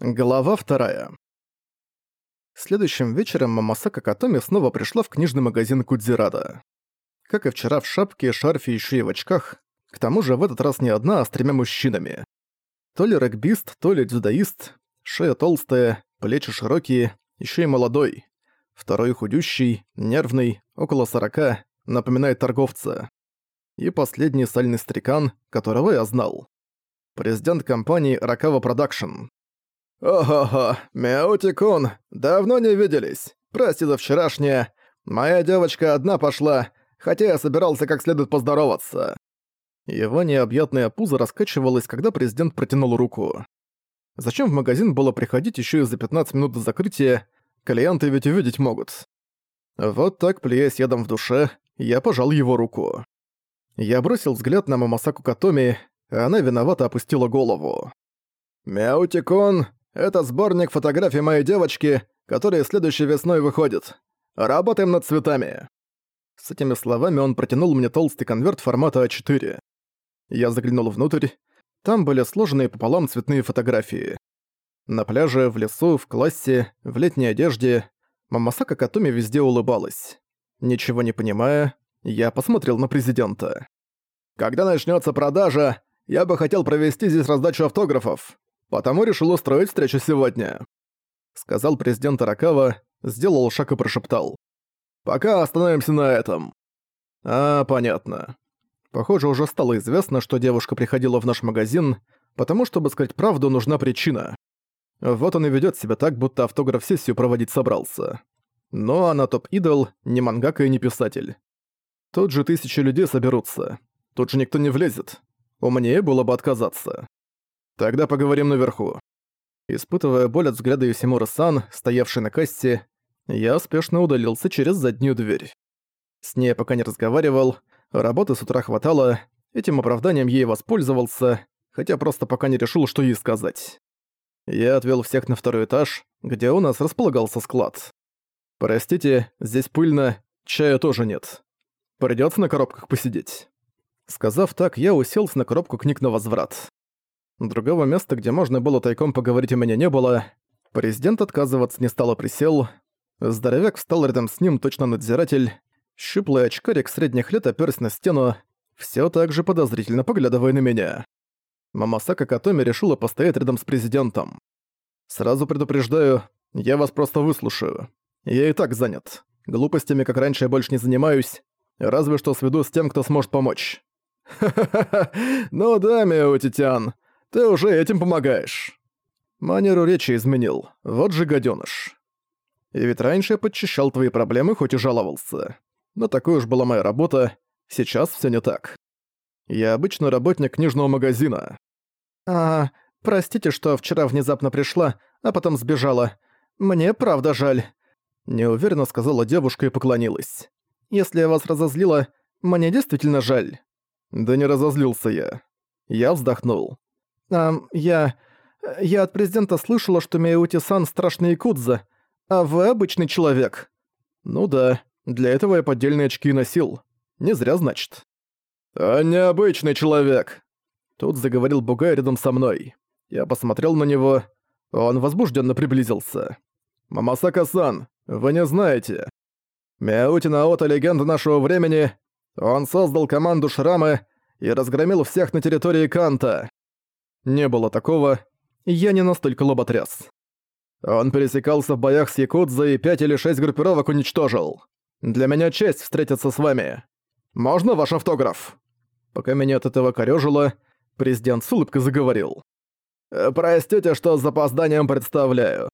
Глава вторая. Следующим вечером Мамасака Катоми снова пришла в книжный магазин Кудзирада. Как и вчера в шапке, шарфе еще и в очках, к тому же в этот раз не одна, а с тремя мужчинами. То ли регбист, то ли дзюдоист, шея толстая, плечи широкие, еще и молодой. Второй худющий, нервный, около сорока, напоминает торговца. И последний сальный старикан, которого я знал. Президент компании Ракава Продакшн. «Ого-го, Мияути-кун, давно не виделись. Прости за вчерашнее. Моя девочка одна пошла, хотя я собирался как следует поздороваться». Его необъятное пузо раскачивалось, когда президент протянул руку. Зачем в магазин было приходить еще и за 15 минут до закрытия? Клиенты ведь увидеть могут. Вот так, плюясь ядом в душе, я пожал его руку. Я бросил взгляд на Мамасаку Катоми, а она виновато опустила голову. «Мяутикон, это сборник фотографий моей девочки, который следующей весной выходит. Работаем над цветами». С этими словами он протянул мне толстый конверт формата А4. Я заглянул внутрь. Там были сложенные пополам цветные фотографии. На пляже, в лесу, в классе, в летней одежде. Мамасака Катуми везде улыбалась. Ничего не понимая, я посмотрел на президента. «Когда начнется продажа, я бы хотел провести здесь раздачу автографов. Потому решил устроить встречу сегодня», — сказал президент Аракава, сделал шаг и прошептал. «Пока остановимся на этом». «А, понятно. Похоже, уже стало известно, что девушка приходила в наш магазин, потому, чтобы сказать правду, нужна причина. Вот он и ведёт себя так, будто автограф-сессию проводить собрался. Но она топ-идол, не мангака и не писатель. Тут же тысячи людей соберутся. Тут же никто не влезет. Умнее было бы отказаться. Тогда поговорим наверху. Испытывая боль от взгляда Юсимура-сан, стоявшей на кассе, я спешно удалился через заднюю дверь. С ней пока не разговаривал, работы с утра хватало, этим оправданием ей воспользовался, хотя просто пока не решил, что ей сказать. Я отвел всех на второй этаж, где у нас располагался склад. «Простите, здесь пыльно, чая тоже нет. Придётся на коробках посидеть». Сказав так, я уселся на коробку книг на возврат. Другого места, где можно было тайком поговорить, у меня не было. Президент отказываться не стал, а присел. Здоровяк встал рядом с ним, точно надзиратель. Щуплый очкарик средних лет опёрся на стену, все так же подозрительно поглядывая на меня. Мамасака Катоми решила постоять рядом с президентом. «Сразу предупреждаю, я вас просто выслушаю. Я и так занят. Глупостями, как раньше, я больше не занимаюсь, разве что сведу с тем, кто сможет помочь». «Ха-ха-ха, ну да, Миотитян, ты уже этим помогаешь. Манеру речи изменил. Вот же гадёныш. И ведь раньше я подчищал твои проблемы, хоть и жаловался. Но такой уж была моя работа. Сейчас всё не так. Я обычный работник книжного магазина. А, простите, что вчера внезапно пришла, а потом сбежала. Мне правда жаль. Неуверенно сказала девушка и поклонилась. Если я вас разозлила, мне действительно жаль. Да не разозлился я. Я вздохнул. А, я... Я от президента слышала, что Миэути-сан страшный якудза, а вы обычный человек. Ну да, для этого я поддельные очки носил. Не зря, значит. А необычный человек. Тут заговорил Бугай рядом со мной. Я посмотрел на него. Он возбужденно приблизился. «Мамасака-сан, вы не знаете. Мяути Наото — легенда нашего времени. Он создал команду Шрамы и разгромил всех на территории Канта. Не было такого. Я не настолько лоботряс. Он пересекался в боях с Якудзой и пять или шесть группировок уничтожил. Для меня честь встретиться с вами. Можно ваш автограф?» Пока меня от этого корёжило, президент с улыбкой заговорил. «Э, «Простите, что с запозданием представляю.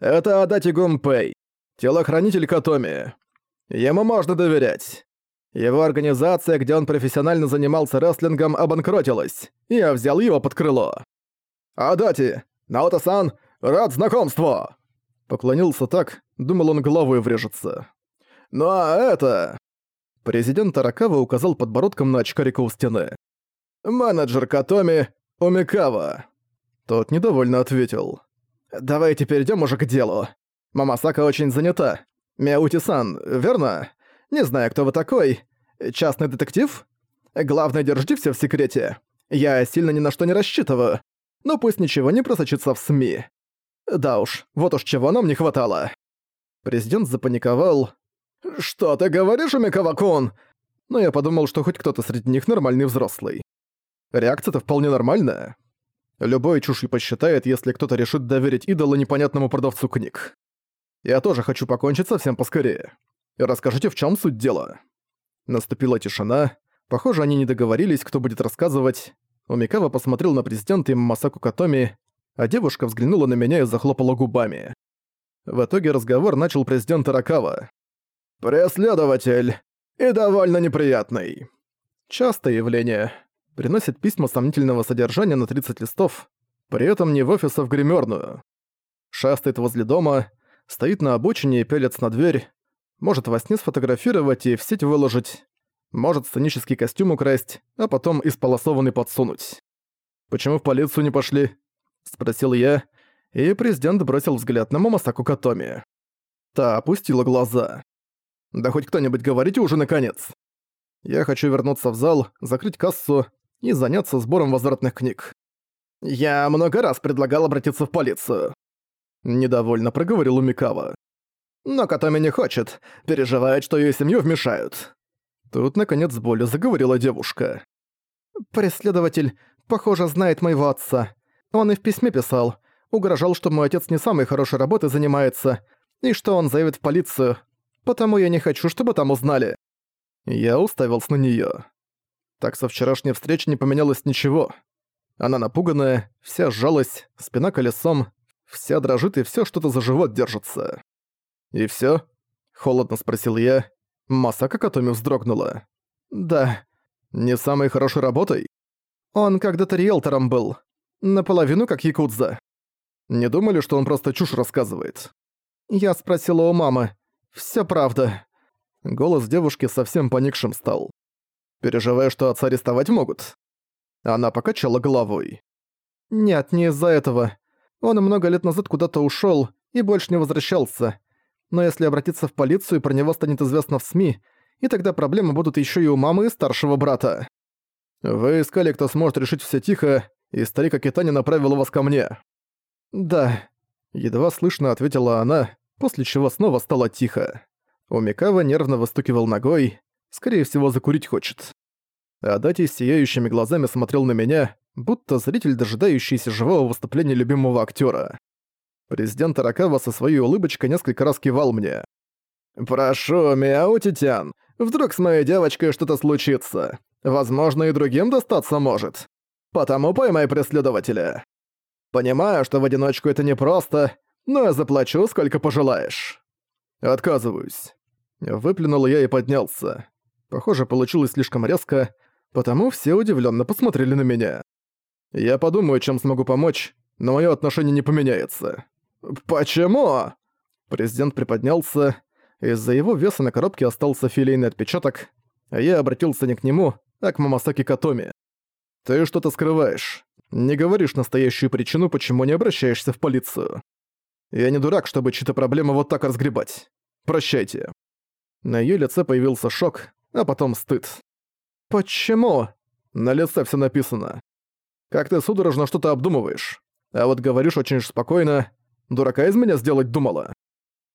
Это Адати Гумпэй, телохранитель Катоми. Ему можно доверять. Его организация, где он профессионально занимался рестлингом, обанкротилась, я взял его под крыло. «Адати! Наото-сан! Рад знакомству!» Поклонился так, думал он головой врежется. «Ну а это...» Президент Аракава указал подбородком на очкарика у стены. «Менеджер Катоми Умикава». Тот недовольно ответил. «Давайте перейдем уже к делу. Мамасака очень занята. Мяути-сан, верно?» Не знаю, кто вы такой. Частный детектив? Главное, держите все в секрете. Я сильно ни на что не рассчитываю. Но пусть ничего не просочится в СМИ. Да уж, вот уж чего нам не хватало. Президент запаниковал. «Что ты говоришь, Умикава-кун?» Но я подумал, что хоть кто-то среди них нормальный взрослый. Реакция-то вполне нормальная. Любой чушью посчитает, если кто-то решит доверить идолу непонятному продавцу книг. Я тоже хочу покончить совсем поскорее. Расскажите, в чем суть дела. Наступила тишина. Похоже, они не договорились, кто будет рассказывать. Умикава посмотрел на президента и Масаку Катоми, а девушка взглянула на меня и захлопала губами. В итоге разговор начал президент Аракава. «Преследователь. И довольно неприятный». Частое явление. Приносит письма сомнительного содержания на 30 листов, при этом не в офис, а в гримерную. Шастает возле дома, стоит на обочине и пялится на дверь, может во сне сфотографировать и в сеть выложить, может сценический костюм украсть, а потом исполосованный подсунуть. «Почему в полицию не пошли?» — спросил я, и президент бросил взгляд на Мамасаку Катоми. Та опустила глаза. «Да хоть кто-нибудь говорите уже наконец!» Я хочу вернуться в зал, закрыть кассу и заняться сбором возвратных книг. «Я много раз предлагал обратиться в полицию», — недовольно проговорил Умикава. «Но Катоми не хочет, переживает, что её семью вмешают». Тут, наконец, с болью заговорила девушка. «Преследователь, похоже, знает моего отца. Он и в письме писал. Угрожал, что мой отец не самой хорошей работой занимается, и что он заявит в полицию. Потому я не хочу, чтобы там узнали». Я уставился на неё. Так со вчерашней встречи не поменялось ничего. Она напуганная, вся сжалась, спина колесом, вся дрожит и всё что-то за живот держится. «И всё?» — холодно спросил я. Масака Катоми вздрогнула. «Да. Не самой хорошей работой?» «Он когда-то риэлтором был. Наполовину как якудза. Не думали, что он просто чушь рассказывает?» Я спросила у мамы. «Всё правда». Голос девушки совсем поникшим стал переживая, что отца арестовать могут. Она покачала головой. «Нет, не из-за этого. Он много лет назад куда-то ушёл и больше не возвращался. Но если обратиться в полицию, про него станет известно в СМИ, и тогда проблемы будут ещё и у мамы и старшего брата. Вы искали, кто сможет решить всё тихо, и старик Акитани направил вас ко мне». «Да», — едва слышно ответила она, после чего снова стало тихо. Умикава нервно выстукивал ногой, Скорее всего, закурить хочет. А Дати с сияющими глазами смотрел на меня, будто зритель, дожидающийся живого выступления любимого актера. Президент Аракава со своей улыбочкой несколько раз кивал мне. «Прошу, Мяутитян, вдруг с моей девочкой что-то случится. Возможно, и другим достаться может. Потому поймай преследователя. Понимаю, что в одиночку это непросто, но я заплачу, сколько пожелаешь». «Отказываюсь». Выплюнул я и поднялся. Похоже, получилось слишком резко, потому все удивленно посмотрели на меня. Я подумаю, чем смогу помочь, но мое отношение не поменяется. «Почему?» Президент приподнялся. Из-за его веса на коробке остался филейный отпечаток, а я обратился не к нему, а к Мамасаки Катоми. «Ты что-то скрываешь. Не говоришь настоящую причину, почему не обращаешься в полицию. Я не дурак, чтобы чьи-то проблемы вот так разгребать. Прощайте». На её лице появился шок, а потом стыд. «Почему?» На лице все написано. «Как ты судорожно что-то обдумываешь. А вот говоришь очень спокойно. Дурака из меня сделать думала».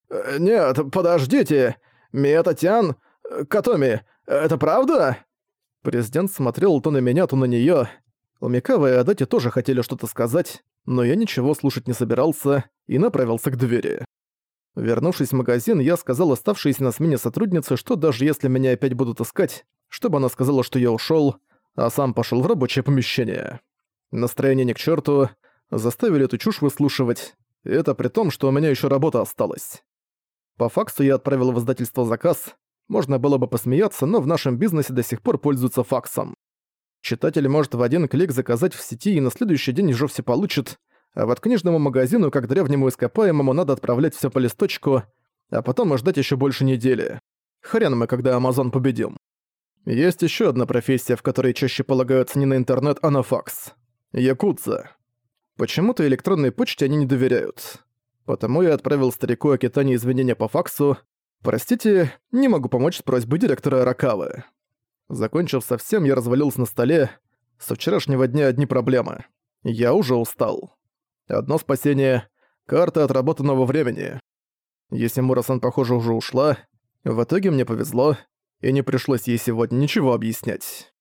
«Э, «Нет, подождите. Миэта-тян... Катоми, это правда?» Президент смотрел то на меня, то на неё. Умикава и Адати тоже хотели что-то сказать, но я ничего слушать не собирался и направился к двери. Вернувшись в магазин, я сказал оставшейся на смене сотруднице, что даже если меня опять будут искать, чтобы она сказала, что я ушёл, а сам пошёл в рабочее помещение. Настроение ни к чёрту, заставили эту чушь выслушивать, это при том, что у меня ещё работа осталась. По факсу я отправил в издательство заказ, можно было бы посмеяться, но в нашем бизнесе до сих пор пользуются факсом. Читатель может в один клик заказать в сети и на следующий день уже все получит, а вот книжному магазину, как древнему ископаемому, надо отправлять все по листочку, а потом ждать еще больше недели. Хрен мы, когда Амазон победим. Есть еще одна профессия, в которой чаще полагаются не на интернет, а на факс. Якудза. Почему-то электронной почте они не доверяют. Потому я отправил старику Акитане извинения по факсу. Простите, не могу помочь с просьбой директора Ракавы. Закончив совсем, я развалился на столе. Со вчерашнего дня одни проблемы. Я уже устал. Одно спасение Карта отработанного времени. Если Мурасан, похоже, уже ушла, в итоге мне повезло, и не пришлось ей сегодня ничего объяснять.